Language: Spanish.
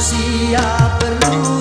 Lucía Perlú.